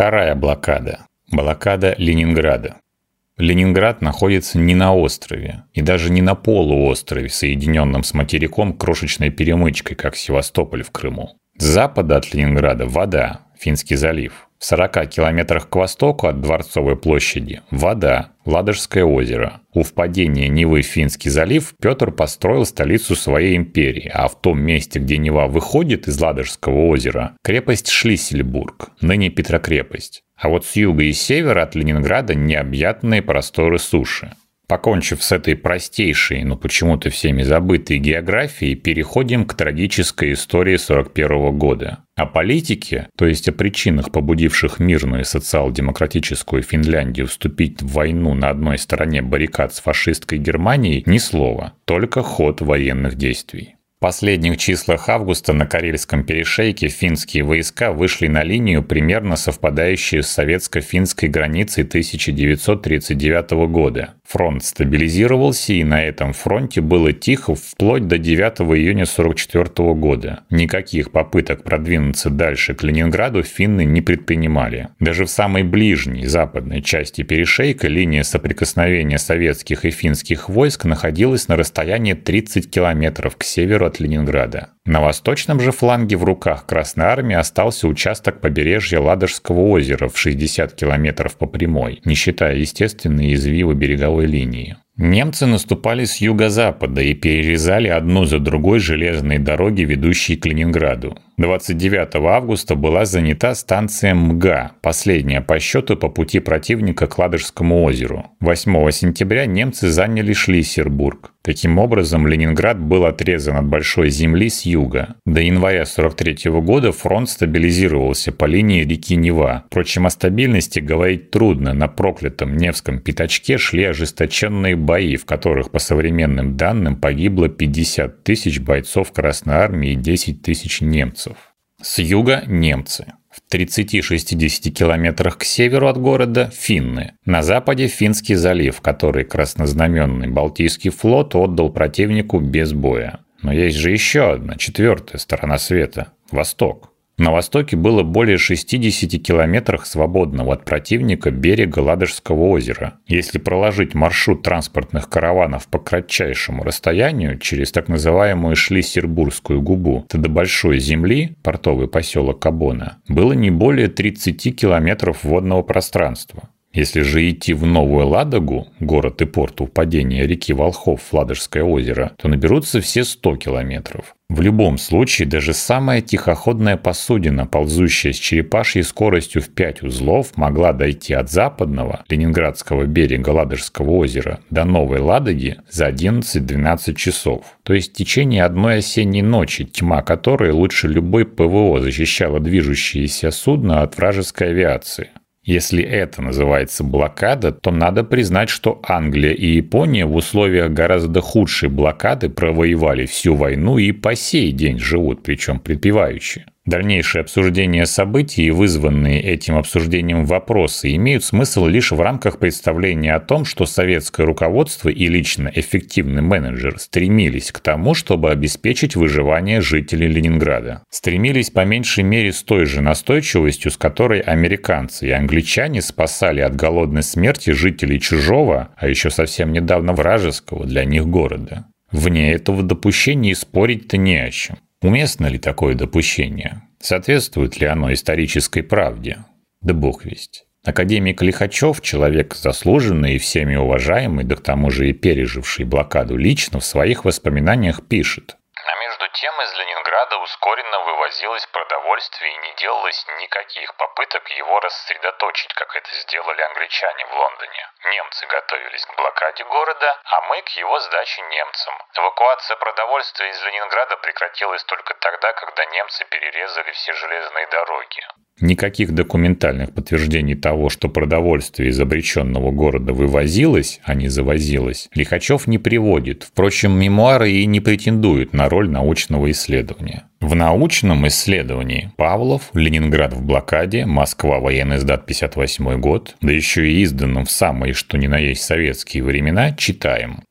Вторая блокада. Блокада Ленинграда. Ленинград находится не на острове, и даже не на полуострове, соединенном с материком крошечной перемычкой, как Севастополь в Крыму. С запада от Ленинграда вода, Финский залив. В 40 километрах к востоку от Дворцовой площади – вода, Ладожское озеро. У впадения Невы в Финский залив Петр построил столицу своей империи, а в том месте, где Нева выходит из Ладожского озера – крепость Шлиссельбург, ныне Петрокрепость. А вот с юга и севера от Ленинграда необъятные просторы суши. Покончив с этой простейшей, но почему-то всеми забытой географией, переходим к трагической истории 41 года. О политике, то есть о причинах, побудивших мирную социал-демократическую Финляндию вступить в войну на одной стороне баррикад с фашистской Германией, ни слова, только ход военных действий последних числах августа на Карельском перешейке финские войска вышли на линию, примерно совпадающую с советско-финской границей 1939 года. Фронт стабилизировался, и на этом фронте было тихо вплоть до 9 июня 1944 года. Никаких попыток продвинуться дальше к Ленинграду финны не предпринимали. Даже в самой ближней западной части перешейка линия соприкосновения советских и финских войск находилась на расстоянии 30 километров к северу от Ленинграда. На восточном же фланге в руках Красной Армии остался участок побережья Ладожского озера в 60 километров по прямой, не считая естественные извивы береговой линии. Немцы наступали с юго-запада и перерезали одну за другой железные дороги, ведущие к Ленинграду. 29 августа была занята станция МГА, последняя по счету по пути противника к Ладожскому озеру. 8 сентября немцы заняли Шлиссербург. Таким образом, Ленинград был отрезан от большой земли с юга. До января 43 года фронт стабилизировался по линии реки Нева. Впрочем, о стабильности говорить трудно. На проклятом Невском пятачке шли ожесточенные бои, в которых, по современным данным, погибло 50 тысяч бойцов Красной Армии и 10 тысяч немцев. С юга – немцы. В 30-60 километрах к северу от города – финны. На западе – Финский залив, который краснознаменный Балтийский флот отдал противнику без боя. Но есть же еще одна, четвертая сторона света – Восток. На востоке было более 60 километрах свободного от противника берега Ладожского озера. Если проложить маршрут транспортных караванов по кратчайшему расстоянию через так называемую Шлиссербургскую губу, то до Большой Земли, портовый поселок Кабона, было не более 30 километров водного пространства. Если же идти в Новую Ладогу, город и порт у падения реки Волхов в Ладожское озеро, то наберутся все 100 километров. В любом случае, даже самая тихоходная посудина, ползущая с черепашьей скоростью в 5 узлов, могла дойти от западного Ленинградского берега Ладожского озера до Новой Ладоги за 11-12 часов. То есть в течение одной осенней ночи, тьма которой лучше любой ПВО защищала движущиеся судна от вражеской авиации. Если это называется блокада, то надо признать, что Англия и Япония в условиях гораздо худшей блокады провоевали всю войну и по сей день живут, причем припевающие. Дальнейшее обсуждение событий и вызванные этим обсуждением вопросы имеют смысл лишь в рамках представления о том, что советское руководство и лично эффективный менеджер стремились к тому, чтобы обеспечить выживание жителей Ленинграда. Стремились по меньшей мере с той же настойчивостью, с которой американцы и англичане спасали от голодной смерти жителей чужого, а еще совсем недавно вражеского для них города. Вне этого допущения спорить-то не о чем. Уместно ли такое допущение? Соответствует ли оно исторической правде? Да бог весть. Академик Лихачев, человек заслуженный и всеми уважаемый, да к тому же и переживший блокаду лично, в своих воспоминаниях пишет. А между тем из Ленинграда ускоренно вывозилось продовольствие и не делалось никаких попыток его рассредоточить, как это сделали англичане в Лондоне. Немцы готовились к блокаде города, а мы к его сдаче немцам. Эвакуация продовольствия из Ленинграда прекратилась только тогда, когда немцы перерезали все железные дороги. Никаких документальных подтверждений того, что продовольствие из обреченного города вывозилось, а не завозилось, Лихачев не приводит. Впрочем, мемуары и не претендуют на роль научного исследования. В научном исследовании Павлов, Ленинград в блокаде, Москва, военный сдат 58 год, да еще и изданном в самые что ни на есть советские времена, читаем.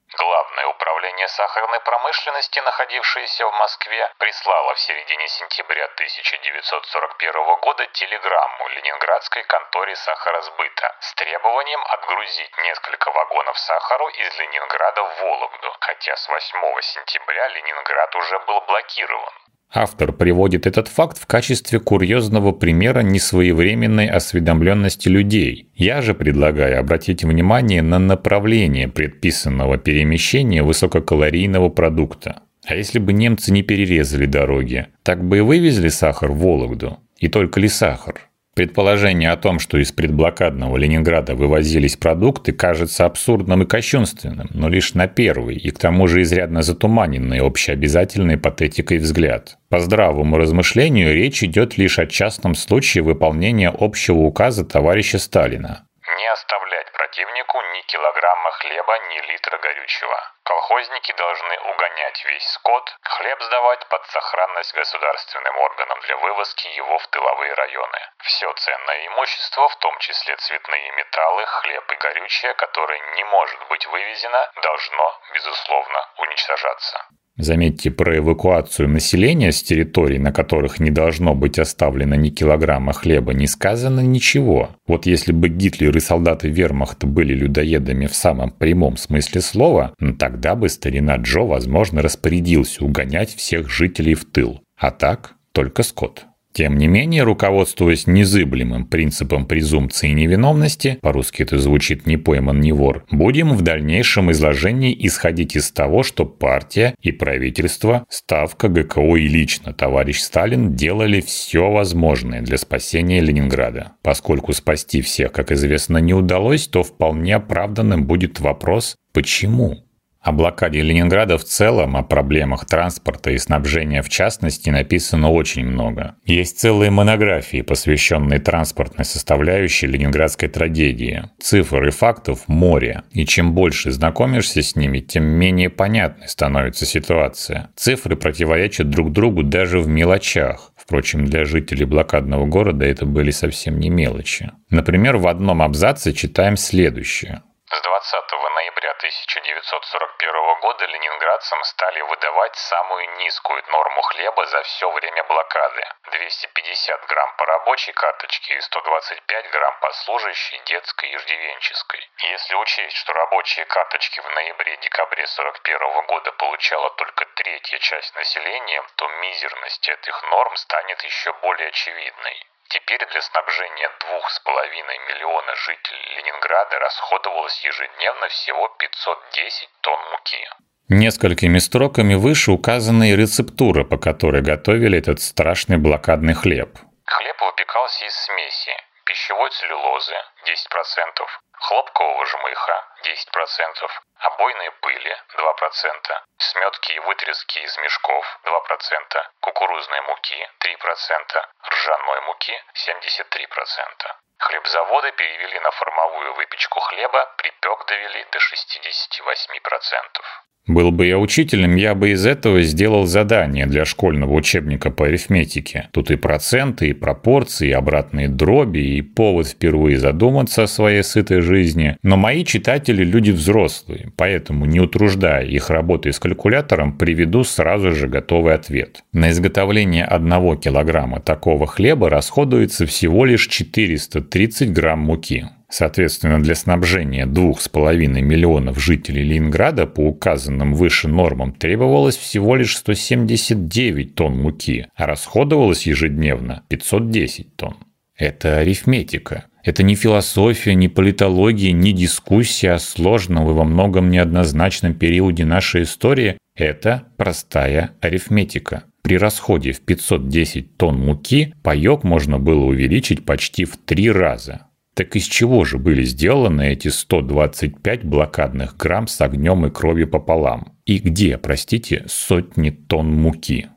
Управление сахарной промышленности, находившееся в Москве, прислало в середине сентября 1941 года телеграмму Ленинградской конторе сахаросбыта с требованием отгрузить несколько вагонов сахару из Ленинграда в Вологду, хотя с 8 сентября Ленинград уже был блокирован. Автор приводит этот факт в качестве курьезного примера несвоевременной осведомленности людей. Я же предлагаю обратить внимание на направление предписанного перемещения высококалорийного продукта. А если бы немцы не перерезали дороги, так бы и вывезли сахар в Вологду. И только ли сахар? Предположение о том, что из предблокадного Ленинграда вывозились продукты, кажется абсурдным и кощунственным, но лишь на первый и к тому же изрядно затуманенный общеобязательной патетикой взгляд. По здравому размышлению речь идет лишь о частном случае выполнения общего указа товарища Сталина. Не оставлять противнику ни килограмма хлеба, ни литра горючего. Колхозники должны угонять весь скот, хлеб сдавать под сохранность государственным органам для вывозки его в тыловые районы. Все ценное имущество, в том числе цветные металлы, хлеб и горючее, которое не может быть вывезено, должно, безусловно, уничтожаться. Заметьте, про эвакуацию населения с территорий, на которых не должно быть оставлено ни килограмма хлеба, не сказано ничего. Вот если бы Гитлер и солдаты вермахта были людоедами в самом прямом смысле слова, ну тогда бы старина Джо, возможно, распорядился угонять всех жителей в тыл. А так только скот. Тем не менее, руководствуясь незыблемым принципом презумпции невиновности, по-русски это звучит «не пойман, не вор», будем в дальнейшем изложении исходить из того, что партия и правительство, Ставка, ГКО и лично товарищ Сталин делали все возможное для спасения Ленинграда. Поскольку спасти всех, как известно, не удалось, то вполне оправданным будет вопрос «почему?». О блокаде Ленинграда в целом, о проблемах транспорта и снабжения в частности написано очень много. Есть целые монографии, посвященные транспортной составляющей ленинградской трагедии. Цифр и фактов море, и чем больше знакомишься с ними, тем менее понятной становится ситуация. Цифры противоречат друг другу даже в мелочах. Впрочем, для жителей блокадного города это были совсем не мелочи. Например, в одном абзаце читаем следующее. С 20 ноября 1941 года ленинградцам стали выдавать самую низкую норму хлеба за все время блокады – 250 грамм по рабочей карточке и 125 грамм по служащей, детской и иждивенческой. Если учесть, что рабочие карточки в ноябре-декабре 1941 года получала только третья часть населения, то мизерность этих норм станет еще более очевидной. Теперь для снабжения двух с половиной миллиона жителей Ленинграда расходовалось ежедневно всего 510 тонн муки. Несколькими строками выше указана и рецептура, по которой готовили этот страшный блокадный хлеб. Хлеб выпекался из смеси пищевой целлюлозы 10%, хлопкового жмыха 10%, обойной пыли 2%, сметки и вытряски из мешков 2%, кукурузной муки 3%, ржаной муки 73%. Хлебзаводы перевели на формовую выпечку хлеба, припек довели до 68%. Был бы я учителем, я бы из этого сделал задание для школьного учебника по арифметике. Тут и проценты, и пропорции, и обратные дроби, и повод впервые задуматься о своей сытой жизни. Но мои читатели люди взрослые, поэтому, не утруждая их работой с калькулятором, приведу сразу же готовый ответ. На изготовление одного килограмма такого хлеба расходуется всего лишь 430 грамм муки. Соответственно, для снабжения 2,5 миллионов жителей Ленинграда по указанным выше нормам требовалось всего лишь 179 тонн муки, а расходовалось ежедневно 510 тонн. Это арифметика. Это не философия, не политология, не дискуссия о сложном и во многом неоднозначном периоде нашей истории. Это простая арифметика. При расходе в 510 тонн муки паёк можно было увеличить почти в три раза. Так из чего же были сделаны эти 125 блокадных грамм с огнем и кровью пополам? И где, простите, сотни тонн муки?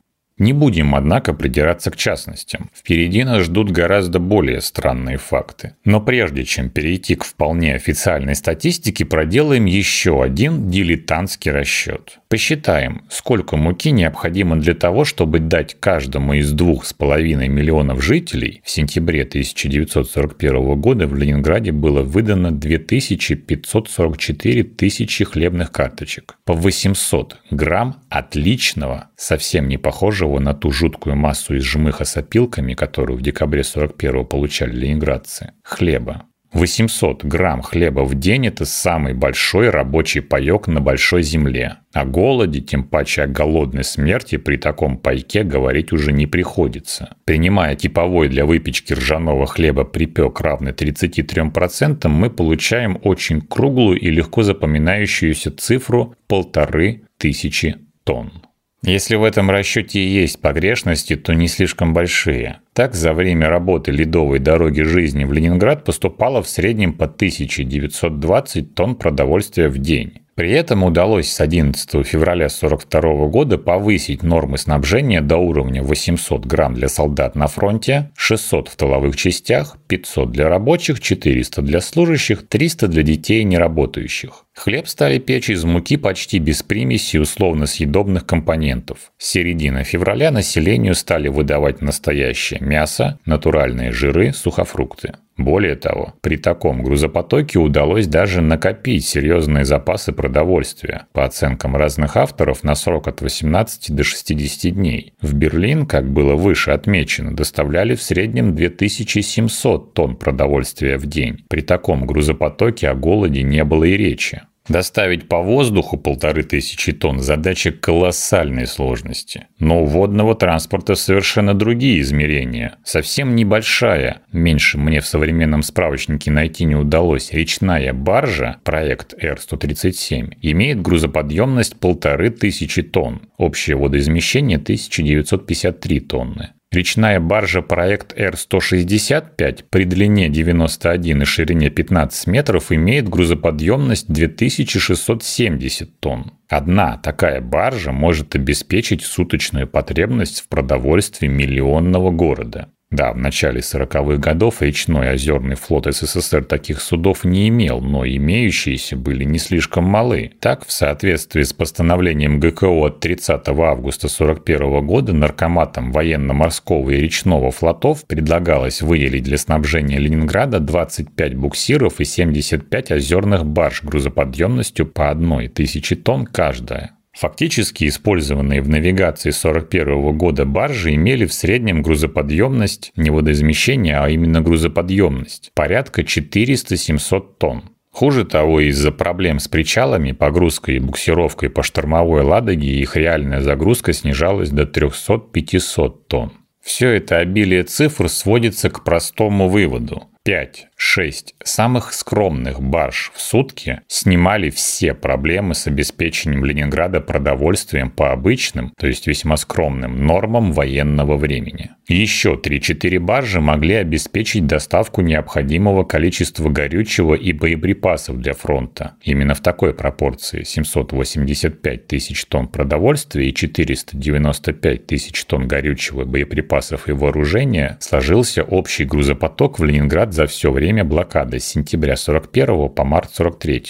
Не будем, однако, придираться к частностям. Впереди нас ждут гораздо более странные факты. Но прежде чем перейти к вполне официальной статистике, проделаем еще один дилетантский расчет. Посчитаем, сколько муки необходимо для того, чтобы дать каждому из двух с половиной миллионов жителей в сентябре 1941 года в Ленинграде было выдано 2544 тысячи хлебных карточек. По 800 грамм отличного, совсем не похожего на ту жуткую массу из жмыха с опилками, которую в декабре 41 получали ленинградцы, хлеба. 800 грамм хлеба в день – это самый большой рабочий паек на большой земле. О голоде, тем паче о голодной смерти при таком пайке говорить уже не приходится. Принимая типовой для выпечки ржаного хлеба припек равный 33%, мы получаем очень круглую и легко запоминающуюся цифру полторы тысячи тонн. Если в этом расчете есть погрешности, то не слишком большие. Так, за время работы ледовой дороги жизни в Ленинград поступало в среднем по 1920 тонн продовольствия в день. При этом удалось с 11 февраля 1942 года повысить нормы снабжения до уровня 800 грамм для солдат на фронте, 600 в тыловых частях, 500 для рабочих, 400 для служащих, 300 для детей неработающих. Хлеб стали печь из муки почти без примеси условно-съедобных компонентов. С середины февраля населению стали выдавать настоящее мясо, натуральные жиры, сухофрукты. Более того, при таком грузопотоке удалось даже накопить серьезные запасы продовольствия, по оценкам разных авторов, на срок от 18 до 60 дней. В Берлин, как было выше отмечено, доставляли в среднем 2700 тонн продовольствия в день. При таком грузопотоке о голоде не было и речи. Доставить по воздуху полторы тысячи тонн – задача колоссальной сложности. Но у водного транспорта совершенно другие измерения. Совсем небольшая, меньше мне в современном справочнике найти не удалось, речная баржа, проект Р-137, имеет грузоподъемность полторы тысячи тонн. Общее водоизмещение 1953 тонны. Речная баржа проект Р-165 при длине 91 и ширине 15 метров имеет грузоподъемность 2670 тонн. Одна такая баржа может обеспечить суточную потребность в продовольствии миллионного города. Да, в начале 40-х годов речной озерный флот СССР таких судов не имел, но имеющиеся были не слишком малы. Так, в соответствии с постановлением ГКО от 30 августа 1941 года наркоматом военно-морского и речного флотов предлагалось выделить для снабжения Ленинграда 25 буксиров и 75 озерных барж грузоподъемностью по одной тысячи тонн каждая. Фактически использованные в навигации 1941 года баржи имели в среднем грузоподъемность не водоизмещение, а именно грузоподъемность порядка 400-700 тонн. Хуже того, из-за проблем с причалами, погрузкой и буксировкой по штормовой Ладоге их реальная загрузка снижалась до 300-500 тонн. Все это обилие цифр сводится к простому выводу. 5-6 самых скромных барж в сутки снимали все проблемы с обеспечением Ленинграда продовольствием по обычным, то есть весьма скромным, нормам военного времени. Еще 3-4 баржи могли обеспечить доставку необходимого количества горючего и боеприпасов для фронта. Именно в такой пропорции 785 тысяч тонн продовольствия и 495 тысяч тонн горючего, боеприпасов и вооружения сложился общий грузопоток в Ленинград за все время блокады с сентября 41 по март 43.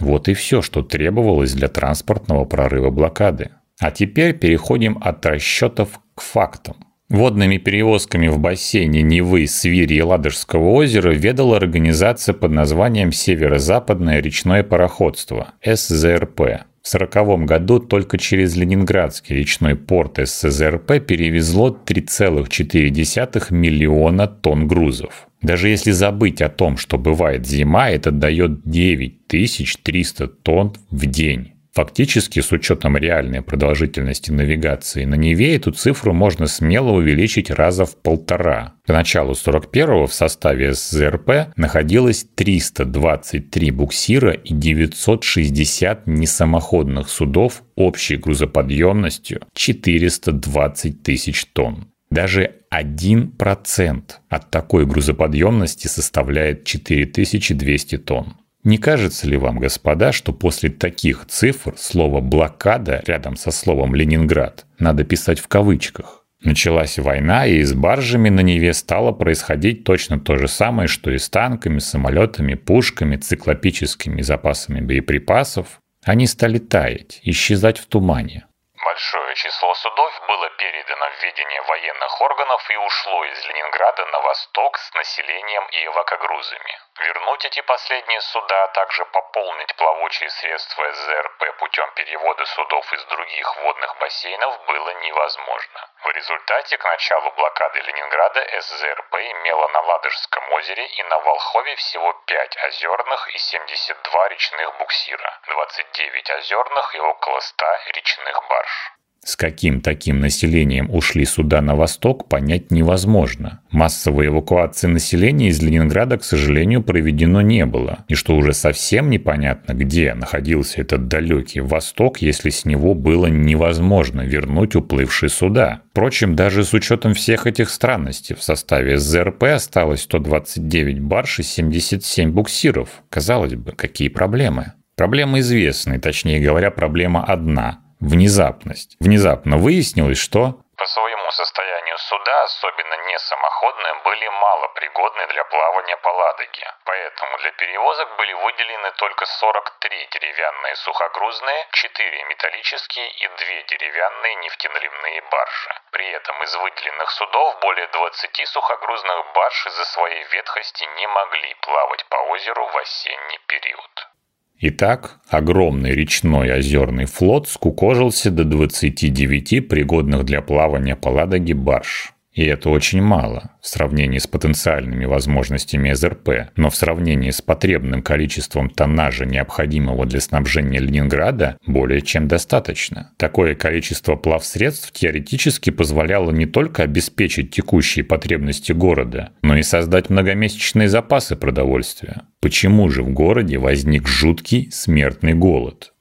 Вот и все, что требовалось для транспортного прорыва блокады. А теперь переходим от расчетов к фактам. Водными перевозками в бассейне Невы, Свири и Ладожского озера ведала организация под названием Северо-Западное речное пароходство – СЗРП. В 1940 году только через Ленинградский речной порт СЗРП перевезло 3,4 миллиона тонн грузов. Даже если забыть о том, что бывает зима, это дает 9300 тонн в день. Фактически, с учетом реальной продолжительности навигации на Неве, эту цифру можно смело увеличить раза в полтора. К началу 41-го в составе СЗРП находилось 323 буксира и 960 несамоходных судов общей грузоподъемностью 420 тысяч тонн. Даже 1% от такой грузоподъемности составляет 4200 тонн. Не кажется ли вам, господа, что после таких цифр слово «блокада» рядом со словом «Ленинград» надо писать в кавычках? Началась война, и с баржами на Неве стало происходить точно то же самое, что и с танками, самолетами, пушками, циклопическими запасами боеприпасов. Они стали таять, исчезать в тумане. Большое число судов было передано в ведение военных органов и ушло из Ленинграда на восток с населением и эвакогрузами. Вернуть эти последние суда, а также пополнить плавучие средства СЗРП путем перевода судов из других водных бассейнов было невозможно. В результате к началу блокады Ленинграда СЗРП имела на Ладожском озере и на Волхове всего 5 озерных и 72 речных буксира, 29 озерных и около 100 речных барж. С каким таким населением ушли сюда на восток, понять невозможно. Массовой эвакуации населения из Ленинграда, к сожалению, проведено не было. И что уже совсем непонятно, где находился этот далекий восток, если с него было невозможно вернуть уплывшие суда. Впрочем, даже с учетом всех этих странностей в составе ЗРП осталось 129 барж и 77 буксиров. Казалось бы, какие проблемы? Проблема известны, точнее говоря, проблема одна – внезапность. Внезапно выяснилось, что... По своему состоянию суда, особенно не самоходные, были мало пригодны для плавания по Ладоге. Поэтому для перевозок были выделены только 43 деревянные сухогрузные, 4 металлические и 2 деревянные нефтеналивные баржи. При этом из выделенных судов более 20 сухогрузных барж из-за своей ветхости не могли плавать по озеру в осенний период. Итак, огромный речной озерный флот скукожился до 29 пригодных для плавания по Ладоге барж. И это очень мало в сравнении с потенциальными возможностями СРП, но в сравнении с потребным количеством тоннажа, необходимого для снабжения Ленинграда, более чем достаточно. Такое количество плавсредств теоретически позволяло не только обеспечить текущие потребности города, но и создать многомесячные запасы продовольствия. Почему же в городе возник жуткий смертный голод?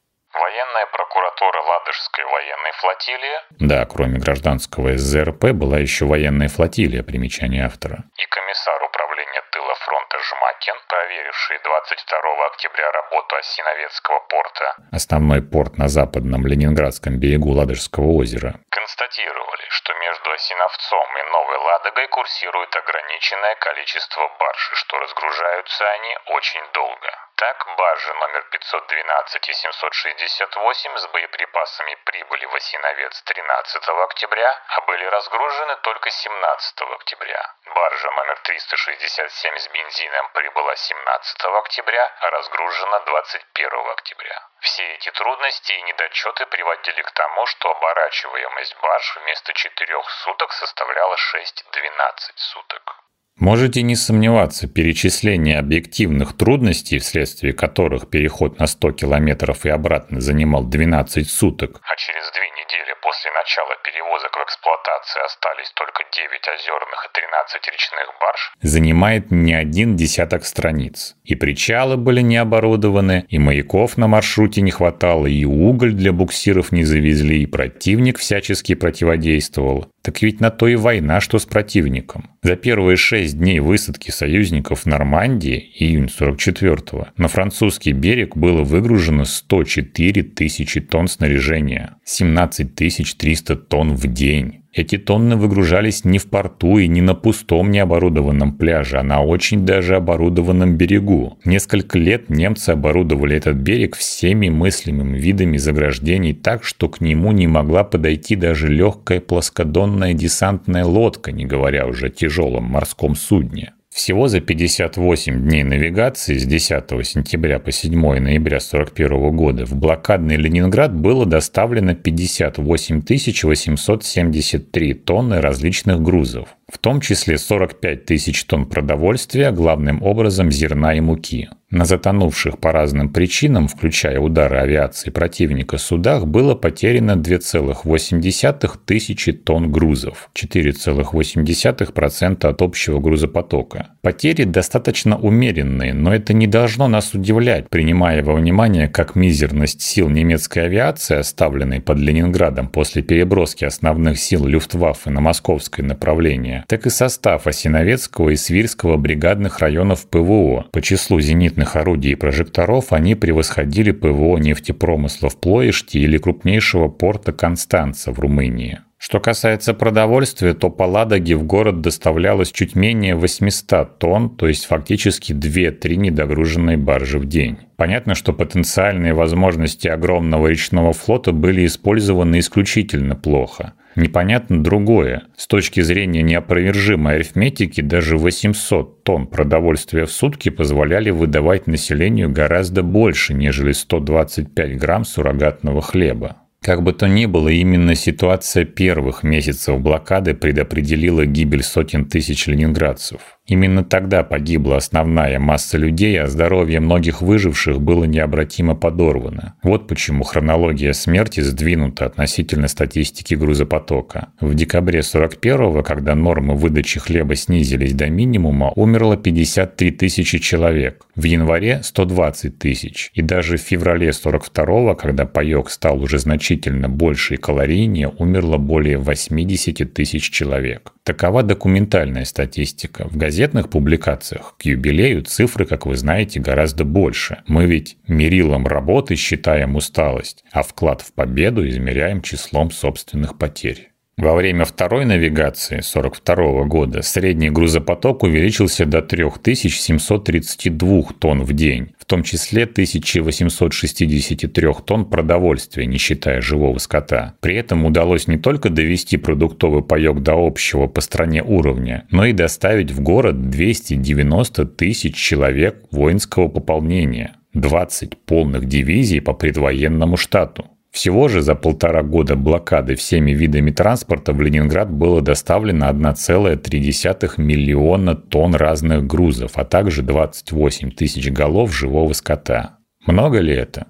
Ладожской военной флотилии. Да, кроме гражданского СЗРП была еще военная флотилия, примечание автора. И комиссар управления тыла фронта Жмакин, проверивший 22 октября работу Осиновецкого порта. Основной порт на западном Ленинградском берегу Ладожского озера. Констатировали, что между Осиновцом и Новой Ладогой курсирует ограниченное количество барж, и что разгружаются они очень долго. Так, баржи номер 512 и 768 с боеприпасами прибыли в Осиновец 13 октября, а были разгружены только 17 октября. Баржа номер 367 с бензином прибыла 17 октября, а разгружена 21 октября. Все эти трудности и недочеты приводили к тому, что оборачиваемость барж вместо 4 суток составляла 6-12 суток. Можете не сомневаться, перечисление объективных трудностей, вследствие которых переход на 100 километров и обратно занимал 12 суток. А через две недели после начала перевозок в эксплуатации остались только 9 озерных и 13 речных барж, занимает не один десяток страниц. И причалы были не оборудованы, и маяков на маршруте не хватало, и уголь для буксиров не завезли, и противник всячески противодействовал. Так ведь на то и война, что с противником. За первые шесть дней высадки союзников в Нормандии, июнь 44-го, на французский берег было выгружено 104 тысячи тонн снаряжения, 17 300 тонн в день. Эти тонны выгружались не в порту и не на пустом необорудованном пляже, а на очень даже оборудованном берегу. Несколько лет немцы оборудовали этот берег всеми мыслимыми видами заграждений так, что к нему не могла подойти даже легкая плоскодонная десантная лодка, не говоря уже о тяжелом морском судне. Всего за 58 дней навигации с 10 сентября по 7 ноября 1941 года в блокадный Ленинград было доставлено 58 873 тонны различных грузов, в том числе 45 тысяч тонн продовольствия, главным образом зерна и муки. На затонувших по разным причинам, включая удары авиации противника судах, было потеряно 2,8 тысячи тонн грузов, 4,8% от общего грузопотока. Потери достаточно умеренные, но это не должно нас удивлять, принимая во внимание как мизерность сил немецкой авиации, оставленной под Ленинградом после переброски основных сил Люфтваффе на московское направление, так и состав Осиновецкого и Свирского бригадных районов ПВО по числу зенитных зенитных орудий и прожекторов они превосходили ПВО нефтепромысла в Плоиште или крупнейшего порта Констанца в Румынии. Что касается продовольствия, то по Ладоге в город доставлялось чуть менее 800 тонн, то есть фактически 2-3 недогруженные баржи в день. Понятно, что потенциальные возможности огромного речного флота были использованы исключительно плохо. Непонятно другое. С точки зрения неопровержимой арифметики, даже 800 тонн продовольствия в сутки позволяли выдавать населению гораздо больше, нежели 125 грамм суррогатного хлеба. Как бы то ни было, именно ситуация первых месяцев блокады предопределила гибель сотен тысяч ленинградцев. Именно тогда погибла основная масса людей, а здоровье многих выживших было необратимо подорвано. Вот почему хронология смерти сдвинута относительно статистики грузопотока. В декабре 41-го, когда нормы выдачи хлеба снизились до минимума, умерло 53 тысячи человек. В январе 120 тысяч. И даже в феврале 42-го, когда паёк стал уже значительно больше и калорийнее, умерло более 80 тысяч человек. Такова документальная статистика. В газетных публикациях к юбилею цифры, как вы знаете, гораздо больше. Мы ведь мерилом работы считаем усталость, а вклад в победу измеряем числом собственных потерь. Во время второй навигации 1942 года средний грузопоток увеличился до 3732 тонн в день, в том числе 1863 тонн продовольствия, не считая живого скота. При этом удалось не только довести продуктовый паёк до общего по стране уровня, но и доставить в город 290 тысяч человек воинского пополнения, 20 полных дивизий по предвоенному штату. Всего же за полтора года блокады всеми видами транспорта в Ленинград было доставлено 1,3 миллиона тонн разных грузов, а также 28 тысяч голов живого скота. Много ли это?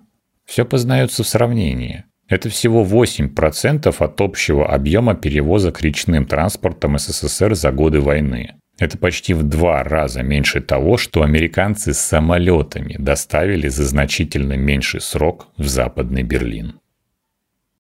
Все познается в сравнении. Это всего 8% от общего объема перевозок речным транспортом СССР за годы войны. Это почти в два раза меньше того, что американцы с самолетами доставили за значительно меньший срок в Западный Берлин.